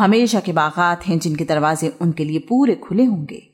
हमेशा के बागात हैं जिनके दरवाजे उनके लिए पूरे खुले होंगे।